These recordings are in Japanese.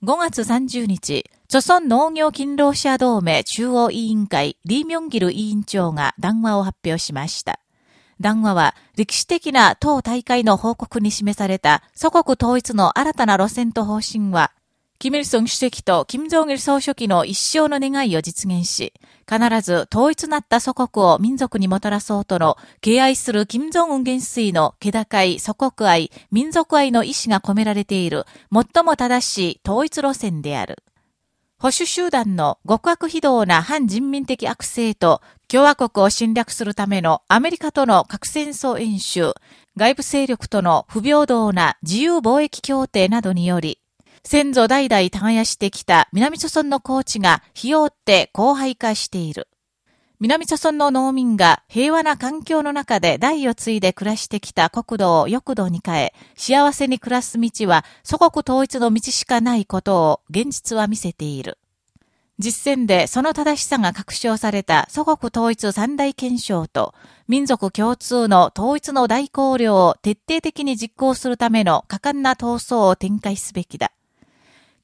5月30日、著村農業勤労者同盟中央委員会リー・ミョンギル委員長が談話を発表しました。談話は歴史的な党大会の報告に示された祖国統一の新たな路線と方針は、キム・イルソン主席とキム・ジョン・イル総書記の一生の願いを実現し、必ず統一なった祖国を民族にもたらそうとの敬愛するキム・ジョン・ウン元帥の気高い祖国愛、民族愛の意志が込められている最も正しい統一路線である。保守集団の極悪非道な反人民的悪性と共和国を侵略するためのアメリカとの核戦争演習、外部勢力との不平等な自由貿易協定などにより、先祖代々耕してきた南朝村の高地が日を追って荒廃化している。南朝村の農民が平和な環境の中で代を継いで暮らしてきた国土を欲土に変え、幸せに暮らす道は祖国統一の道しかないことを現実は見せている。実践でその正しさが確証された祖国統一三大憲章と民族共通の統一の大綱領を徹底的に実行するための果敢な闘争を展開すべきだ。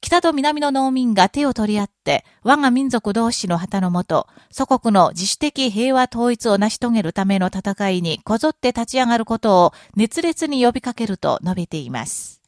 北と南の農民が手を取り合って、我が民族同士の旗のもと、祖国の自主的平和統一を成し遂げるための戦いにこぞって立ち上がることを熱烈に呼びかけると述べています。